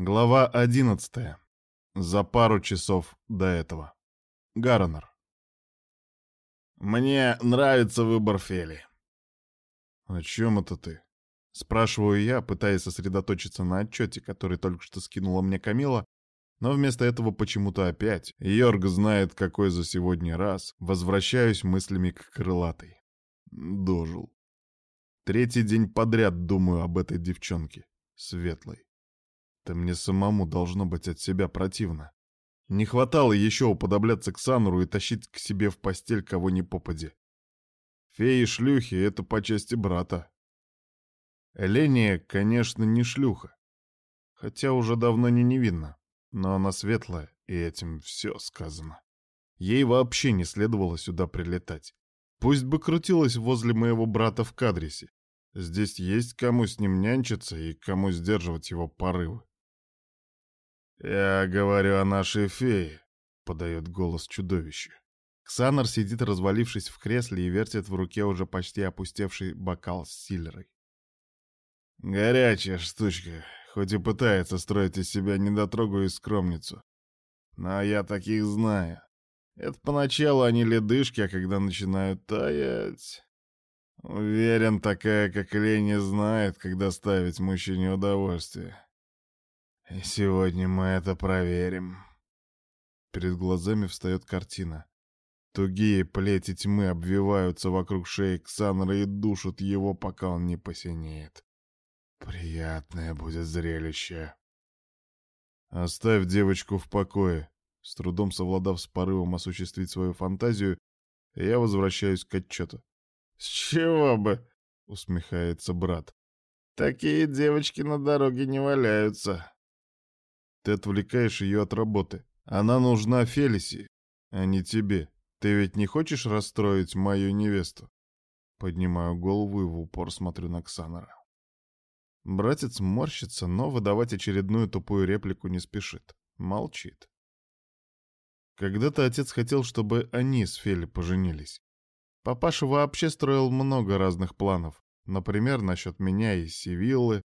Глава одиннадцатая. За пару часов до этого. Гарнер. Мне нравится выбор Фели. О чем это ты? Спрашиваю я, пытаясь сосредоточиться на отчете, который только что скинула мне Камила, но вместо этого почему-то опять, Йорг знает какой за сегодня раз, возвращаюсь мыслями к крылатой. Дожил. Третий день подряд думаю об этой девчонке, светлой. Это мне самому должно быть от себя противно. Не хватало еще уподобляться к Сануру и тащить к себе в постель кого ни попади. Феи-шлюхи — это по части брата. Эления, конечно, не шлюха. Хотя уже давно не невинна. Но она светлая, и этим все сказано. Ей вообще не следовало сюда прилетать. Пусть бы крутилась возле моего брата в кадрисе. Здесь есть кому с ним нянчиться и кому сдерживать его порывы. «Я говорю о нашей фее», — подает голос чудовище. Ксанар сидит, развалившись в кресле, и вертит в руке уже почти опустевший бокал с силерой. «Горячая штучка, хоть и пытается строить из себя недотрогу и скромницу. Но я таких знаю. Это поначалу они ледышки, а когда начинают таять... Уверен, такая, как Лени, знает, когда ставить мужчине удовольствие. Сегодня мы это проверим. Перед глазами встает картина. Тугие плети тьмы обвиваются вокруг шеи Ксанра и душат его, пока он не посинеет. Приятное будет зрелище. Оставь девочку в покое. С трудом совладав с порывом осуществить свою фантазию, я возвращаюсь к отчету. «С чего бы?» — усмехается брат. «Такие девочки на дороге не валяются». Ты отвлекаешь ее от работы. Она нужна Фелиси, а не тебе. Ты ведь не хочешь расстроить мою невесту?» Поднимаю голову и в упор смотрю на Ксанора. Братец морщится, но выдавать очередную тупую реплику не спешит. Молчит. Когда-то отец хотел, чтобы они с Фели поженились. Папаша вообще строил много разных планов. Например, насчет меня и Сивиллы,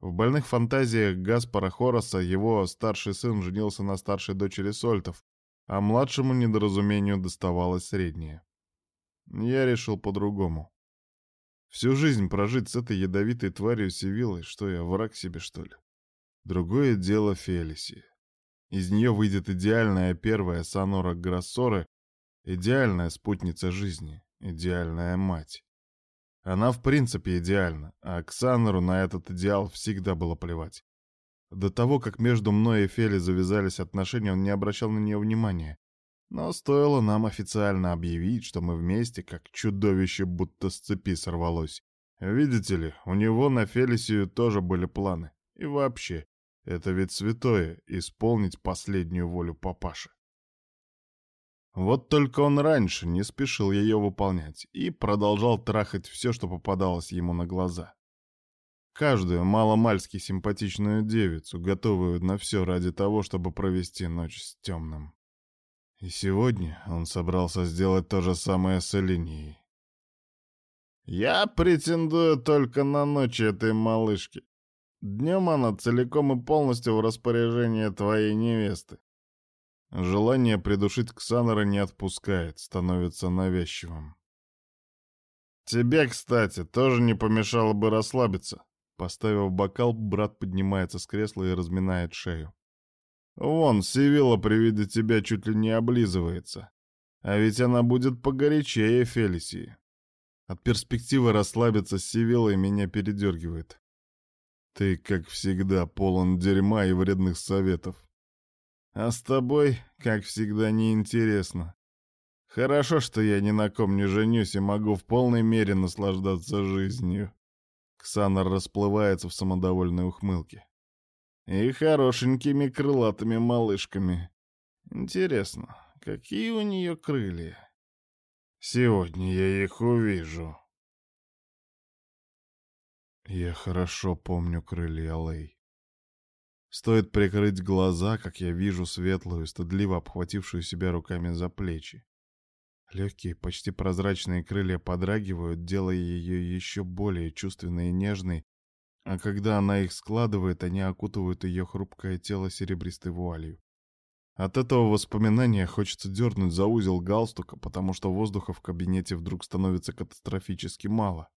в больных фантазиях Гаспара Хороса его старший сын женился на старшей дочери Сольтов, а младшему недоразумению доставалось среднее. Я решил по-другому. Всю жизнь прожить с этой ядовитой тварью Сивиллой, что я, враг себе, что ли? Другое дело Фелиси. Из нее выйдет идеальная первая Сонора Гроссоры, идеальная спутница жизни, идеальная мать. Она в принципе идеальна, а Оксанеру на этот идеал всегда было плевать. До того, как между мной и Фели завязались отношения, он не обращал на нее внимания. Но стоило нам официально объявить, что мы вместе, как чудовище будто с цепи сорвалось. Видите ли, у него на Фелисию тоже были планы. И вообще, это ведь святое — исполнить последнюю волю папаши. Вот только он раньше не спешил ее выполнять и продолжал трахать все, что попадалось ему на глаза. Каждую маломальски симпатичную девицу, готовую на все ради того, чтобы провести ночь с темным. И сегодня он собрался сделать то же самое с Элинией. «Я претендую только на ночь этой малышки. Днем она целиком и полностью в распоряжении твоей невесты. Желание придушить Ксанора не отпускает, становится навязчивым. «Тебе, кстати, тоже не помешало бы расслабиться». Поставив бокал, брат поднимается с кресла и разминает шею. «Вон, Сивила при виде тебя чуть ли не облизывается. А ведь она будет погорячее Фелисии». От перспективы расслабиться с Сивилой меня передергивает. Ты, как всегда, полон дерьма и вредных советов. А с тобой, как всегда, неинтересно. Хорошо, что я ни на ком не женюсь и могу в полной мере наслаждаться жизнью. Ксанар расплывается в самодовольной ухмылке. И хорошенькими крылатыми малышками. Интересно, какие у нее крылья? Сегодня я их увижу. Я хорошо помню крылья Лэй. Стоит прикрыть глаза, как я вижу светлую, стыдливо обхватившую себя руками за плечи. Легкие, почти прозрачные крылья подрагивают, делая ее еще более чувственной и нежной, а когда она их складывает, они окутывают ее хрупкое тело серебристой вуалью. От этого воспоминания хочется дернуть за узел галстука, потому что воздуха в кабинете вдруг становится катастрофически мало.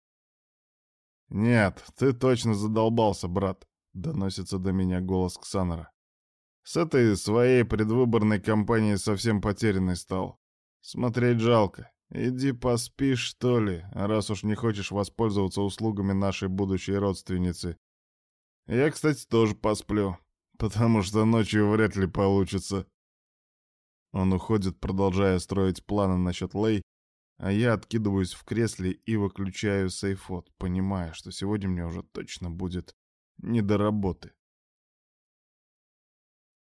«Нет, ты точно задолбался, брат», — доносится до меня голос Ксанора. «С этой своей предвыборной кампанией совсем потерянный стал. Смотреть жалко. Иди поспишь, что ли, раз уж не хочешь воспользоваться услугами нашей будущей родственницы. Я, кстати, тоже посплю, потому что ночью вряд ли получится». Он уходит, продолжая строить планы насчет Лей, а я откидываюсь в кресле и выключаю сейфот, понимая, что сегодня мне уже точно будет не до работы.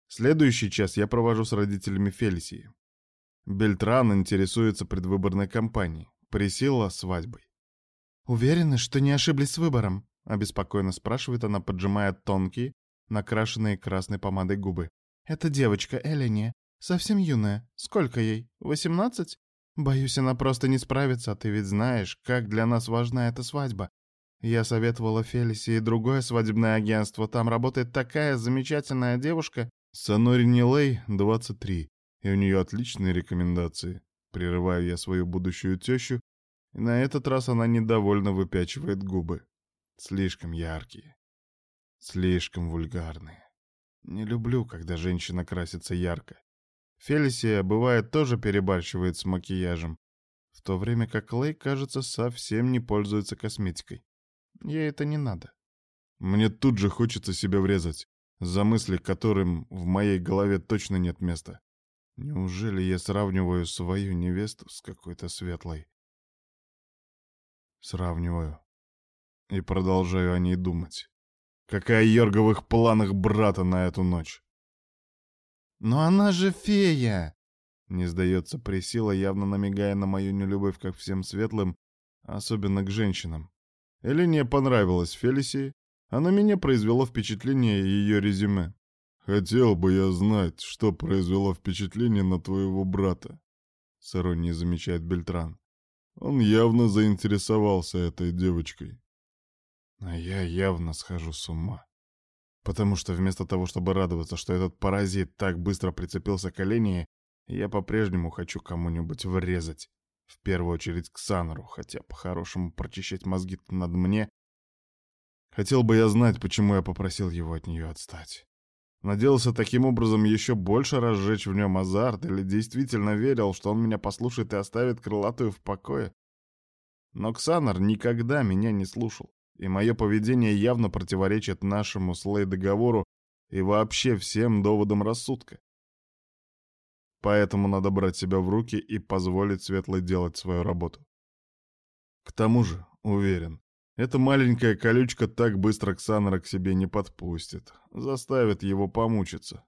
Следующий час я провожу с родителями Фелисии. Бельтран интересуется предвыборной кампанией. Присила свадьбой. «Уверены, что не ошиблись с выбором?» — обеспокоенно спрашивает она, поджимая тонкие, накрашенные красной помадой губы. «Это девочка Элени, совсем юная. Сколько ей? Восемнадцать? Боюсь, она просто не справится, а ты ведь знаешь, как для нас важна эта свадьба. Я советовала Фелисе и другое свадебное агентство. Там работает такая замечательная девушка. Санори Нилей, 23, и у нее отличные рекомендации. Прерываю я свою будущую тещу, и на этот раз она недовольно выпячивает губы. Слишком яркие. Слишком вульгарные. Не люблю, когда женщина красится ярко. Фелисия, бывает, тоже перебарщивает с макияжем, в то время как Лей, кажется, совсем не пользуется косметикой. Ей это не надо. Мне тут же хочется себя врезать, за мысли которым в моей голове точно нет места. Неужели я сравниваю свою невесту с какой-то светлой? Сравниваю. И продолжаю о ней думать. Какая Йорга в их планах брата на эту ночь? «Но она же фея!» Не сдается Присила, явно намекая на мою нелюбовь ко всем светлым, особенно к женщинам. Элине понравилась Фелисии, а на меня произвело впечатление ее резюме. «Хотел бы я знать, что произвело впечатление на твоего брата», — с иронией замечает Бельтран. «Он явно заинтересовался этой девочкой». А я явно схожу с ума. Потому что вместо того, чтобы радоваться, что этот паразит так быстро прицепился к олене, я по-прежнему хочу кому-нибудь врезать. В первую очередь к Санору, хотя по-хорошему прочищать мозги над мне. Хотел бы я знать, почему я попросил его от нее отстать. Надеялся таким образом еще больше разжечь в нем азарт или действительно верил, что он меня послушает и оставит крылатую в покое. Но Ксанар никогда меня не слушал и мое поведение явно противоречит нашему слей-договору и вообще всем доводам рассудка. Поэтому надо брать себя в руки и позволить Светлой делать свою работу. К тому же, уверен, эта маленькая колючка так быстро Ксанера к себе не подпустит, заставит его помучиться.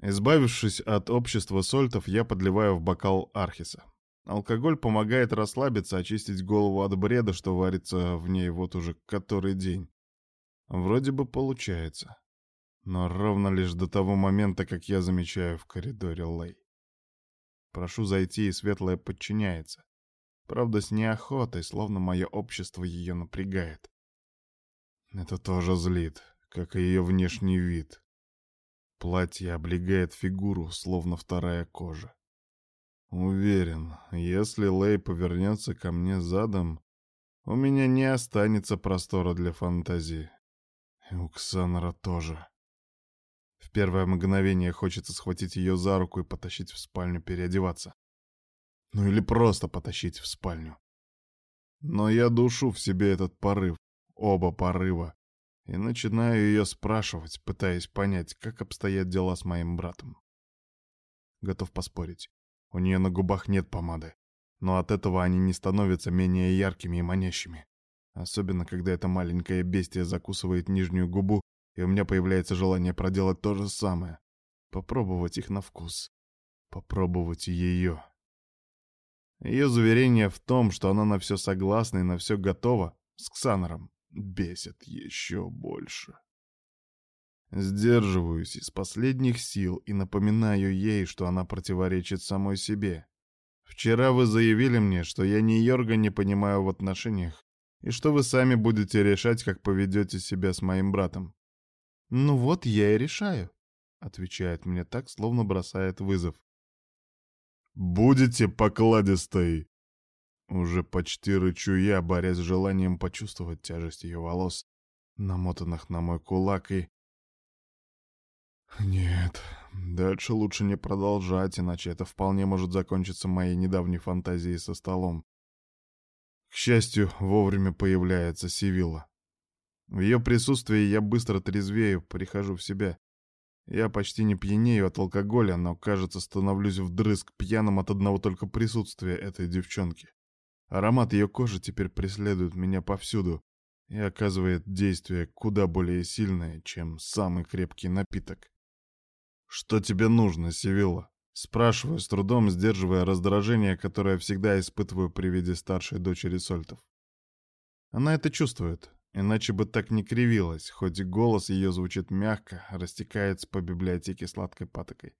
Избавившись от общества сольтов, я подливаю в бокал архиса. Алкоголь помогает расслабиться, очистить голову от бреда, что варится в ней вот уже который день. Вроде бы получается. Но ровно лишь до того момента, как я замечаю в коридоре Лей. Прошу зайти, и Светлая подчиняется. Правда, с неохотой, словно мое общество ее напрягает. Это тоже злит, как и ее внешний вид. Платье облегает фигуру, словно вторая кожа. Уверен, если Лэй повернется ко мне задом, у меня не останется простора для фантазии. И у Ксанора тоже. В первое мгновение хочется схватить ее за руку и потащить в спальню переодеваться. Ну или просто потащить в спальню. Но я душу в себе этот порыв, оба порыва, и начинаю ее спрашивать, пытаясь понять, как обстоят дела с моим братом. Готов поспорить. У нее на губах нет помады. Но от этого они не становятся менее яркими и манящими. Особенно, когда эта маленькая бестия закусывает нижнюю губу, и у меня появляется желание проделать то же самое. Попробовать их на вкус. Попробовать ее. Ее заверение в том, что она на все согласна и на все готова, с Ксанором, бесит еще больше. Сдерживаюсь из последних сил и напоминаю ей, что она противоречит самой себе. Вчера вы заявили мне, что я ни Йорга не понимаю в отношениях, и что вы сами будете решать, как поведете себя с моим братом. «Ну вот я и решаю», — отвечает мне так, словно бросает вызов. «Будете покладистой!» Уже почти рычу я, борясь с желанием почувствовать тяжесть ее волос, намотанных на мой кулак, и... Нет, дальше лучше не продолжать, иначе это вполне может закончиться моей недавней фантазией со столом. К счастью, вовремя появляется Сивилла. В ее присутствии я быстро трезвею, прихожу в себя. Я почти не пьянею от алкоголя, но, кажется, становлюсь вдрызг пьяным от одного только присутствия этой девчонки. Аромат ее кожи теперь преследует меня повсюду и оказывает действие куда более сильное, чем самый крепкий напиток. «Что тебе нужно, Сивилла?» Спрашиваю, с трудом сдерживая раздражение, которое всегда испытываю при виде старшей дочери Сольтов. Она это чувствует, иначе бы так не кривилась, хоть и голос ее звучит мягко, растекается по библиотеке сладкой патокой.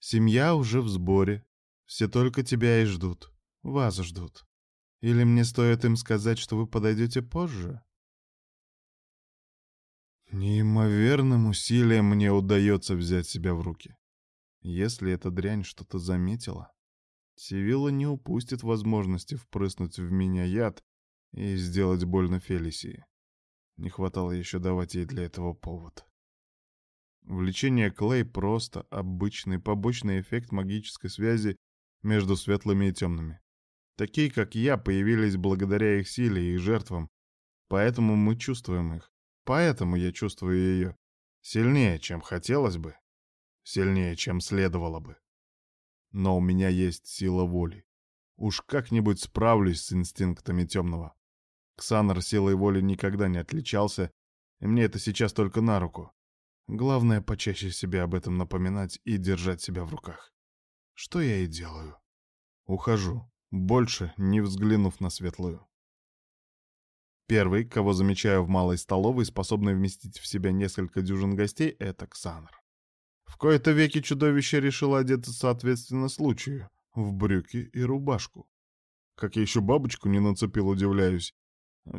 «Семья уже в сборе, все только тебя и ждут. Вас ждут. Или мне стоит им сказать, что вы подойдете позже? Неимоверным усилием мне удается взять себя в руки. Если эта дрянь что-то заметила, Сивилла не упустит возможности впрыснуть в меня яд и сделать больно Фелисии. Не хватало еще давать ей для этого повод. Влечение Клей просто обычный побочный эффект магической связи между светлыми и темными. Такие, как я, появились благодаря их силе и их жертвам. Поэтому мы чувствуем их. Поэтому я чувствую ее. Сильнее, чем хотелось бы. Сильнее, чем следовало бы. Но у меня есть сила воли. Уж как-нибудь справлюсь с инстинктами темного. Ксанар силой воли никогда не отличался, и мне это сейчас только на руку. Главное, почаще себе об этом напоминать и держать себя в руках. Что я и делаю. Ухожу больше не взглянув на светлую. Первый, кого замечаю в малой столовой, способный вместить в себя несколько дюжин гостей, это Ксанр. В кои-то веки чудовище решило одеться соответственно случаю, в брюки и рубашку. Как я еще бабочку не нацепил, удивляюсь.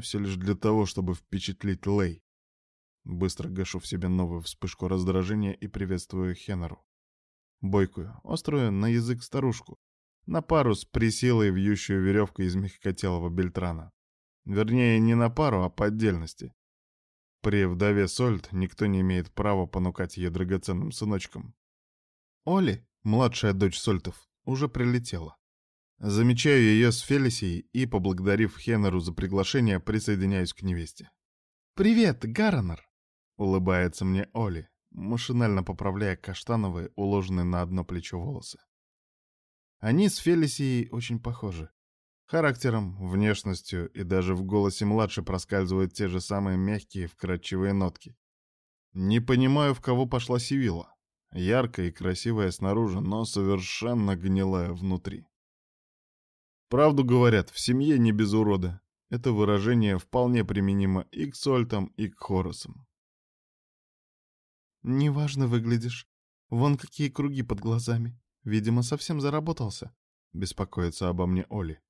Все лишь для того, чтобы впечатлить Лей. Быстро гашу в себе новую вспышку раздражения и приветствую Хеннеру. Бойкую, острую на язык старушку, на пару с присилой вьющую веревку из мягкотелого бельтрана. Вернее, не на пару, а по отдельности. При вдове Сольт никто не имеет права понукать ее драгоценным сыночком. Оли, младшая дочь Сольтов, уже прилетела. Замечаю ее с Фелисией и, поблагодарив Хеннеру за приглашение, присоединяюсь к невесте. «Привет, Гарренер!» — улыбается мне Оли, машинально поправляя каштановые, уложенные на одно плечо волосы. Они с Фелисией очень похожи. Характером, внешностью и даже в голосе младшей проскальзывают те же самые мягкие, вкрадчивые нотки. Не понимаю, в кого пошла Сивила. Яркая и красивая снаружи, но совершенно гнилая внутри. Правду говорят, в семье не без урода. Это выражение вполне применимо и к Сольтам, и к Хоросам. «Неважно выглядишь. Вон какие круги под глазами», Видимо, совсем заработался. Беспокоится обо мне Оли.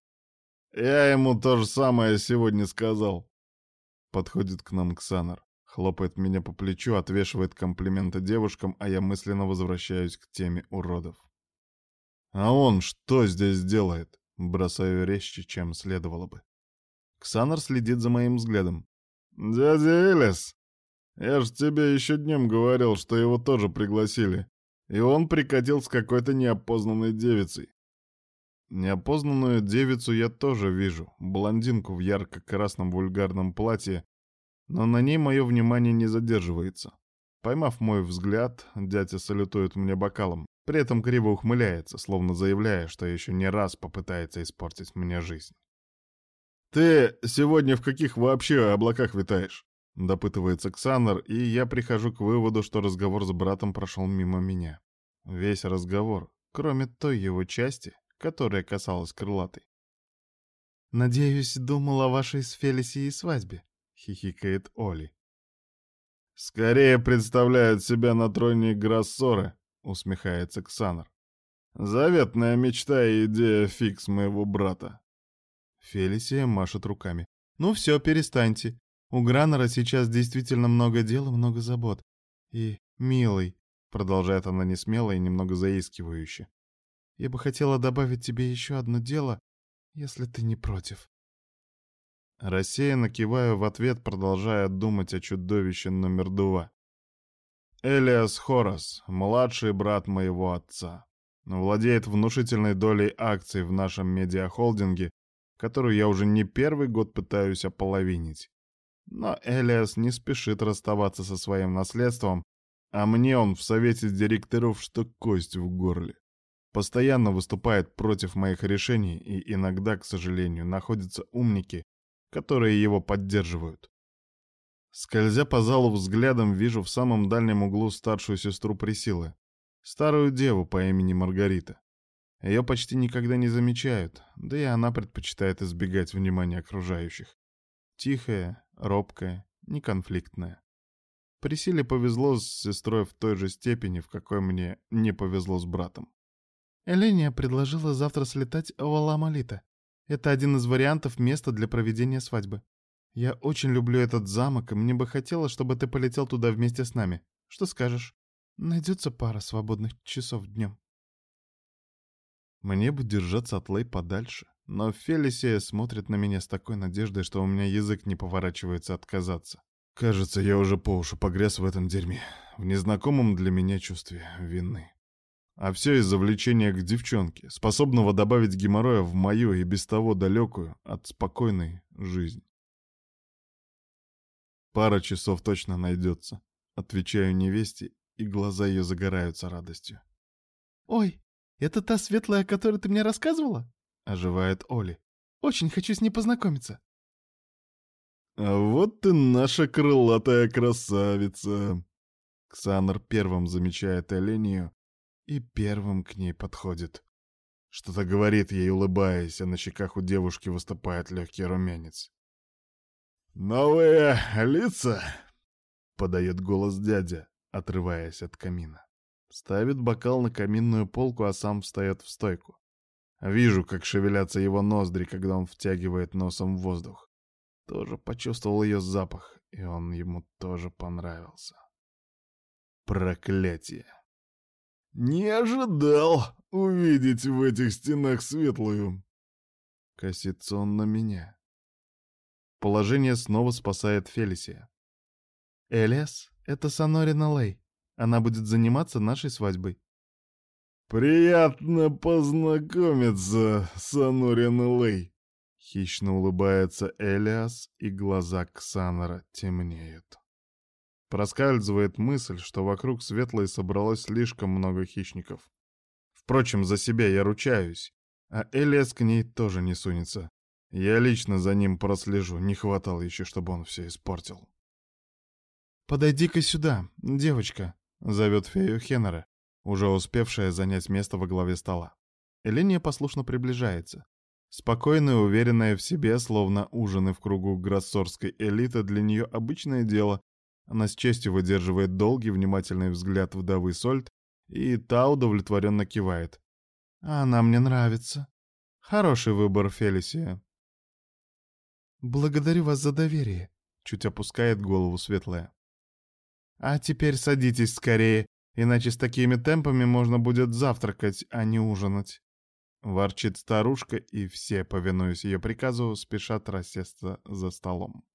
Я ему то же самое сегодня сказал. Подходит к нам Ксанар. Хлопает меня по плечу, отвешивает комплименты девушкам, а я мысленно возвращаюсь к теме уродов. А он что здесь делает? Бросаю резче, чем следовало бы. Ксанар следит за моим взглядом. «Дядя Элис, я ж тебе еще днем говорил, что его тоже пригласили. И он прикатил с какой-то неопознанной девицей. Неопознанную девицу я тоже вижу, блондинку в ярко-красном вульгарном платье, но на ней мое внимание не задерживается. Поймав мой взгляд, дядя салютует мне бокалом, при этом криво ухмыляется, словно заявляя, что еще не раз попытается испортить мне жизнь. «Ты сегодня в каких вообще облаках витаешь?» Допытывается Ксанар, и я прихожу к выводу, что разговор с братом прошел мимо меня. Весь разговор, кроме той его части, которая касалась крылатой. «Надеюсь, думал о вашей с Фелисией свадьбе», — хихикает Оли. «Скорее представляют себя на троне Грассоры», — усмехается Ксанар. «Заветная мечта и идея фикс моего брата». Фелисия машет руками. «Ну все, перестаньте. У Граннера сейчас действительно много дел и много забот. И, милый, продолжает она несмело и немного заискивающе, я бы хотела добавить тебе еще одно дело, если ты не против. Рассеянно киваю в ответ, продолжая думать о чудовище номер два. Элиас Хорас, младший брат моего отца, владеет внушительной долей акций в нашем медиахолдинге, которую я уже не первый год пытаюсь ополовинить. Но Элиас не спешит расставаться со своим наследством, а мне он в совете директоров что кость в горле. Постоянно выступает против моих решений, и иногда, к сожалению, находятся умники, которые его поддерживают. Скользя по залу взглядом, вижу в самом дальнем углу старшую сестру Присилы, старую деву по имени Маргарита. Ее почти никогда не замечают, да и она предпочитает избегать внимания окружающих. Тихая, робкая, неконфликтная. Присиле повезло с сестрой в той же степени, в какой мне не повезло с братом. Эления предложила завтра слетать в Аламалита. Это один из вариантов места для проведения свадьбы. Я очень люблю этот замок, и мне бы хотелось, чтобы ты полетел туда вместе с нами. Что скажешь? Найдется пара свободных часов днем. Мне бы держаться от Лей подальше, но Фелисия смотрит на меня с такой надеждой, что у меня язык не поворачивается отказаться. Кажется, я уже по уши погряз в этом дерьме, в незнакомом для меня чувстве вины. А все из-за влечения к девчонке, способного добавить геморроя в мою и без того далекую от спокойной жизнь. Пара часов точно найдется. Отвечаю невесте, и глаза ее загораются радостью. «Ой, это та светлая, о которой ты мне рассказывала?» — оживает Оли. «Очень хочу с ней познакомиться». «А вот ты наша крылатая красавица!» Ксанар первым замечает Элению и первым к ней подходит. Что-то говорит ей, улыбаясь, а на щеках у девушки выступает легкий румянец. «Новые лица!» — подает голос дядя, отрываясь от камина. Ставит бокал на каминную полку, а сам встает в стойку. Вижу, как шевелятся его ноздри, когда он втягивает носом воздух. Тоже почувствовал ее запах, и он ему тоже понравился. Проклятие! Не ожидал увидеть в этих стенах светлую. Косится он на меня. Положение снова спасает Фелисия. Элиас, это Санорина Лей. Она будет заниматься нашей свадьбой. Приятно познакомиться, Санорина Лей. Хищно улыбается Элиас, и глаза Ксанора темнеют. Проскальзывает мысль, что вокруг Светлой собралось слишком много хищников. Впрочем, за себя я ручаюсь, а Элиас к ней тоже не сунется. Я лично за ним прослежу, не хватало еще, чтобы он все испортил. «Подойди-ка сюда, девочка», — зовет фею Хеннера, уже успевшая занять место во главе стола. Эления послушно приближается. Спокойная, уверенная в себе, словно ужины в кругу гроссорской элиты, для нее обычное дело, она с честью выдерживает долгий, внимательный взгляд вдовы Сольт, и та удовлетворенно кивает. «Она мне нравится. Хороший выбор, Фелисия». «Благодарю вас за доверие», — чуть опускает голову светлая. «А теперь садитесь скорее, иначе с такими темпами можно будет завтракать, а не ужинать». Ворчит старушка, и все, повинуясь ее приказу, спешат рассесться за столом.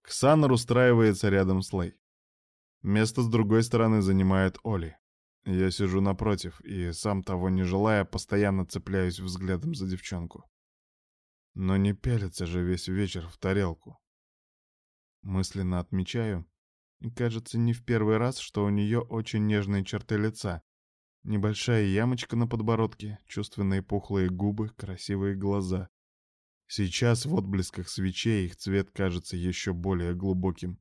Ксанар устраивается рядом с Лей. Место с другой стороны занимает Оли. Я сижу напротив и, сам того не желая, постоянно цепляюсь взглядом за девчонку. Но не пялится же весь вечер в тарелку. Мысленно отмечаю, кажется не в первый раз, что у нее очень нежные черты лица. Небольшая ямочка на подбородке, чувственные пухлые губы, красивые глаза. Сейчас в отблесках свечей их цвет кажется еще более глубоким.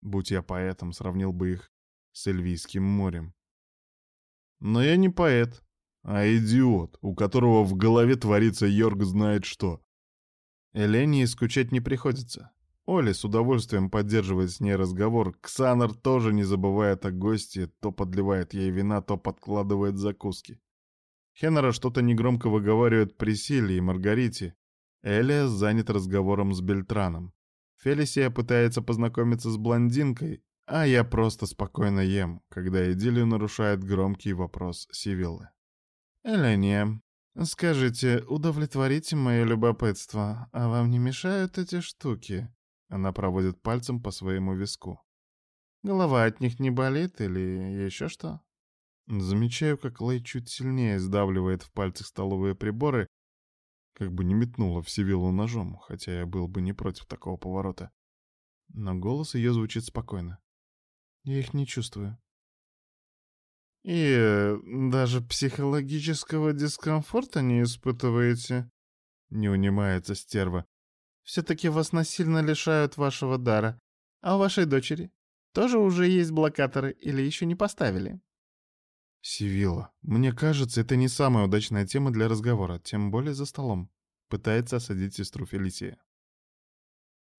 Будь я поэтом, сравнил бы их с Эльвийским морем. Но я не поэт, а идиот, у которого в голове творится Йорг знает что. Элене скучать не приходится. Оля с удовольствием поддерживает с ней разговор. Ксанар тоже не забывает о гости, то подливает ей вина, то подкладывает закуски. Хеннера что-то негромко выговаривает Присиле и Маргарите, Элиас занят разговором с Бельтраном. Фелисия пытается познакомиться с блондинкой, а я просто спокойно ем, когда идиллию нарушает громкий вопрос Сивиллы. «Эления, скажите, удовлетворите мое любопытство, а вам не мешают эти штуки?» Она проводит пальцем по своему виску. «Голова от них не болит или еще что?» Замечаю, как Лэй чуть сильнее сдавливает в пальцах столовые приборы, как бы не метнула в Сивиллу ножом, хотя я был бы не против такого поворота. Но голос ее звучит спокойно. Я их не чувствую. И даже психологического дискомфорта не испытываете? Не унимается стерва. Все-таки вас насильно лишают вашего дара. А у вашей дочери тоже уже есть блокаторы или еще не поставили? Сивила, мне кажется, это не самая удачная тема для разговора, тем более за столом. Пытается осадить сестру Фелисия.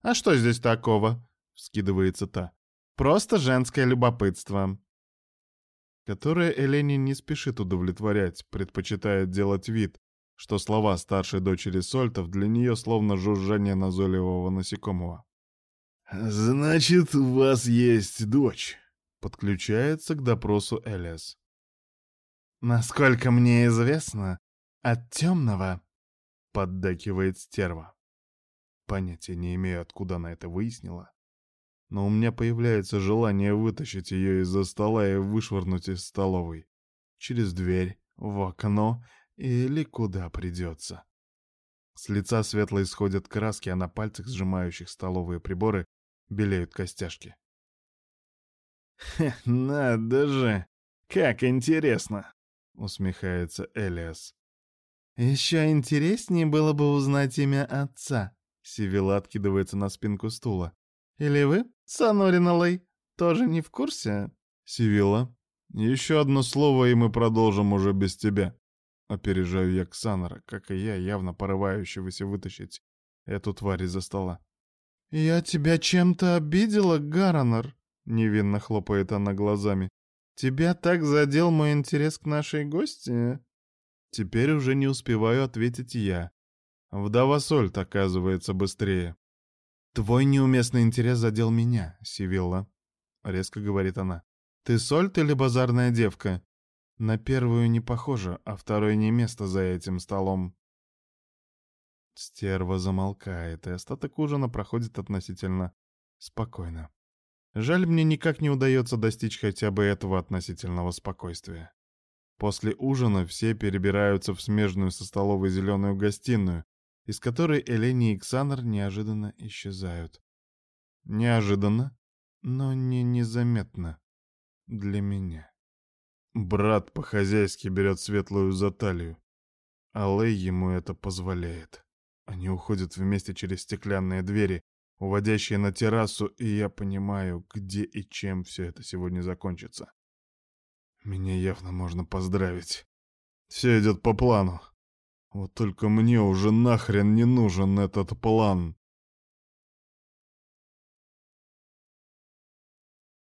«А что здесь такого?» — вскидывается та. Просто женское любопытство. Которое Элене не спешит удовлетворять, предпочитает делать вид, что слова старшей дочери Сольтов для нее словно жужжание назойливого насекомого. «Значит, у вас есть дочь?» — подключается к допросу Элиас. «Насколько мне известно, от темного», — поддакивает стерва. Понятия не имею, откуда она это выяснила но у меня появляется желание вытащить ее из-за стола и вышвырнуть из столовой. Через дверь, в окно или куда придется. С лица светло исходят краски, а на пальцах, сжимающих столовые приборы, белеют костяшки. «Хе, надо же! Как интересно!» — усмехается Элиас. «Еще интереснее было бы узнать имя отца», — Сивила откидывается на спинку стула. «Или вы, Санорина Лэй, тоже не в курсе?» «Сивилла, еще одно слово, и мы продолжим уже без тебя». Опережаю я Ксанора, как и я, явно порывающегося вытащить эту тварь из-за стола. «Я тебя чем-то обидела, Гаронор?» — невинно хлопает она глазами. «Тебя так задел мой интерес к нашей гости?» Теперь уже не успеваю ответить я. Вдова Сольт оказывается быстрее. «Твой неуместный интерес задел меня, Сивилла», — резко говорит она. «Ты сольт или базарная девка? На первую не похоже, а второй не место за этим столом». Стерва замолкает, и остаток ужина проходит относительно спокойно. Жаль, мне никак не удается достичь хотя бы этого относительного спокойствия. После ужина все перебираются в смежную со столовой зеленую гостиную, из которой Элени и Ксанар неожиданно исчезают. Неожиданно, но не незаметно для меня. Брат по-хозяйски берет светлую за талию, а Лэй ему это позволяет. Они уходят вместе через стеклянные двери, уводящие на террасу, и я понимаю, где и чем все это сегодня закончится. Меня явно можно поздравить. Все идет по плану. Вот только мне уже нахрен не нужен этот план.